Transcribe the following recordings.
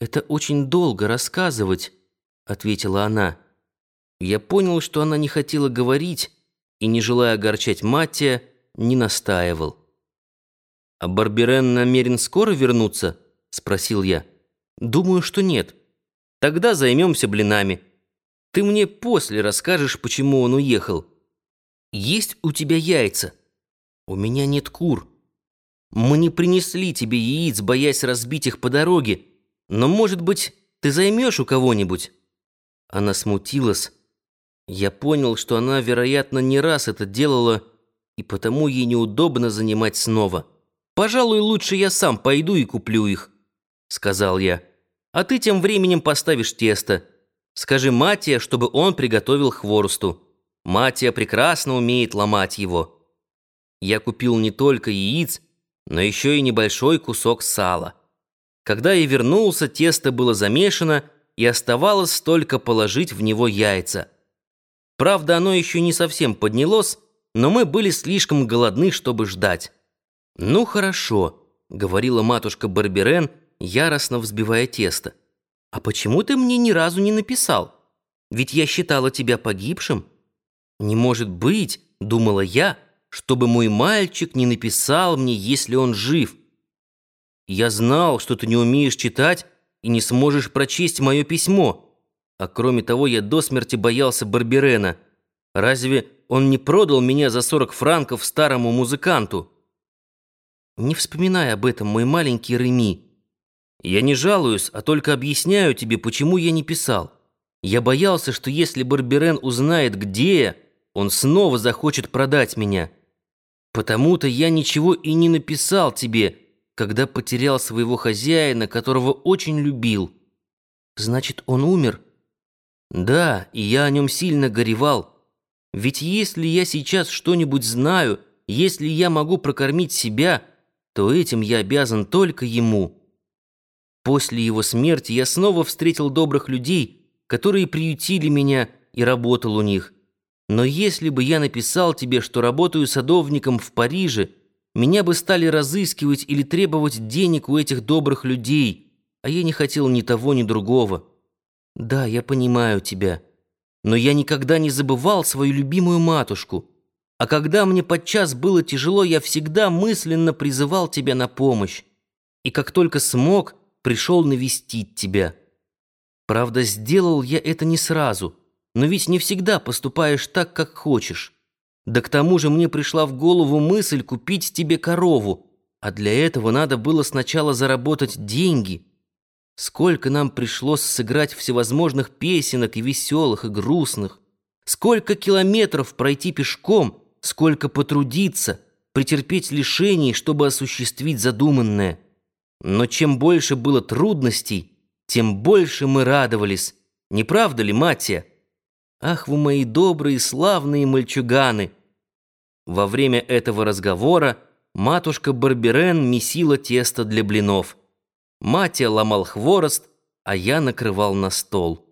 «Это очень долго рассказывать», — ответила она. Я понял, что она не хотела говорить, и, не желая огорчать Маттия, не настаивал. «А Барберен намерен скоро вернуться?» — спросил я. «Думаю, что нет. Тогда займемся блинами. Ты мне после расскажешь, почему он уехал. Есть у тебя яйца?» «У меня нет кур. Мы не принесли тебе яиц, боясь разбить их по дороге, но, может быть, ты займешь у кого-нибудь?» Она смутилась. Я понял, что она, вероятно, не раз это делала, и потому ей неудобно занимать снова. «Пожалуй, лучше я сам пойду и куплю их», — сказал я. «А ты тем временем поставишь тесто. Скажи Матия, чтобы он приготовил хворосту. Матия прекрасно умеет ломать его». Я купил не только яиц, но еще и небольшой кусок сала. Когда я вернулся, тесто было замешано, и оставалось только положить в него яйца. Правда, оно еще не совсем поднялось, но мы были слишком голодны, чтобы ждать. «Ну хорошо», — говорила матушка Барберен, яростно взбивая тесто. «А почему ты мне ни разу не написал? Ведь я считала тебя погибшим». «Не может быть», — думала я, — «чтобы мой мальчик не написал мне, если он жив». Я знал, что ты не умеешь читать и не сможешь прочесть мое письмо. А кроме того, я до смерти боялся Барберена. Разве он не продал меня за 40 франков старому музыканту? Не вспоминай об этом, мой маленький Реми. Я не жалуюсь, а только объясняю тебе, почему я не писал. Я боялся, что если Барберен узнает, где я, он снова захочет продать меня. Потому-то я ничего и не написал тебе, когда потерял своего хозяина, которого очень любил. Значит, он умер? Да, и я о нем сильно горевал. Ведь если я сейчас что-нибудь знаю, если я могу прокормить себя, то этим я обязан только ему. После его смерти я снова встретил добрых людей, которые приютили меня и работал у них. Но если бы я написал тебе, что работаю садовником в Париже, меня бы стали разыскивать или требовать денег у этих добрых людей, а я не хотел ни того, ни другого. Да, я понимаю тебя, но я никогда не забывал свою любимую матушку. А когда мне подчас было тяжело, я всегда мысленно призывал тебя на помощь. И как только смог, пришел навестить тебя. Правда, сделал я это не сразу, но ведь не всегда поступаешь так, как хочешь. Да к тому же мне пришла в голову мысль купить тебе корову, а для этого надо было сначала заработать деньги. Сколько нам пришлось сыграть всевозможных песенок и веселых, и грустных. Сколько километров пройти пешком, сколько потрудиться, претерпеть лишений, чтобы осуществить задуманное. Но чем больше было трудностей, тем больше мы радовались. Не правда ли, Матья? Ах, вы мои добрые, славные мальчуганы! Во время этого разговора матушка Барберен месила тесто для блинов. Матя ломал хворост, а я накрывал на стол.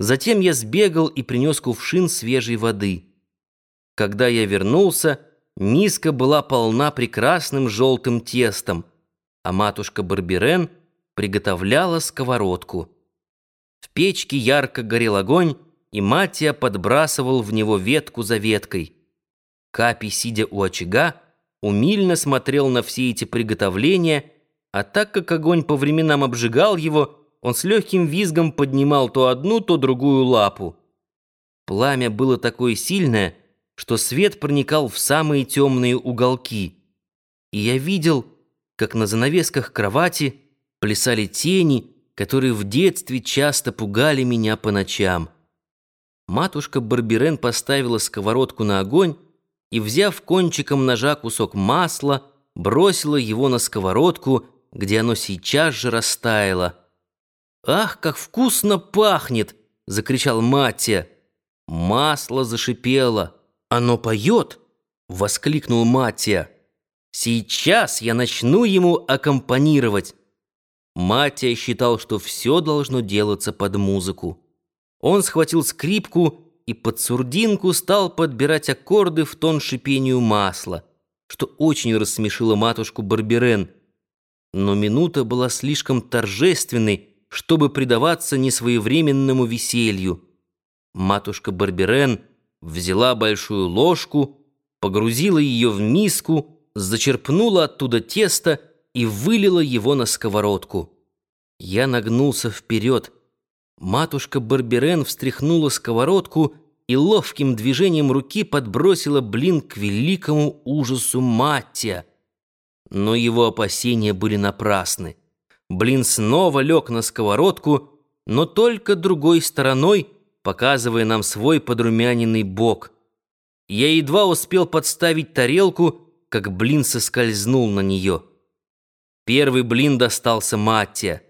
Затем я сбегал и принес кувшин свежей воды. Когда я вернулся, миска была полна прекрасным желтым тестом, а матушка Барберен приготовляла сковородку. В печке ярко горел огонь, и Матия подбрасывал в него ветку за веткой. Капи, сидя у очага, умильно смотрел на все эти приготовления, а так как огонь по временам обжигал его, он с легким визгом поднимал то одну, то другую лапу. Пламя было такое сильное, что свет проникал в самые темные уголки. И я видел, как на занавесках кровати плясали тени, которые в детстве часто пугали меня по ночам. Матушка Барберен поставила сковородку на огонь и, взяв кончиком ножа кусок масла, бросила его на сковородку, где оно сейчас же растаяло. «Ах, как вкусно пахнет!» — закричал Маттия. Масло зашипело. «Оно поет!» — воскликнул Маттия. «Сейчас я начну ему аккомпанировать!» Маттия считал, что все должно делаться под музыку. Он схватил скрипку и под сурдинку стал подбирать аккорды в тон шипению масла, что очень рассмешило матушку Барберен. Но минута была слишком торжественной, чтобы предаваться несвоевременному веселью. Матушка Барберен взяла большую ложку, погрузила ее в миску, зачерпнула оттуда тесто и вылила его на сковородку. Я нагнулся вперед. Матушка Барберен встряхнула сковородку и ловким движением руки подбросила блин к великому ужасу Маттия. Но его опасения были напрасны. Блин снова лег на сковородку, но только другой стороной, показывая нам свой подрумяненный бок. Я едва успел подставить тарелку, как блин соскользнул на нее. Первый блин достался Маттия.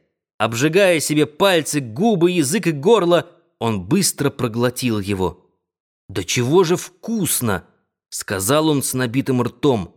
Обжигая себе пальцы, губы, язык и горло, он быстро проглотил его. «Да чего же вкусно!» — сказал он с набитым ртом.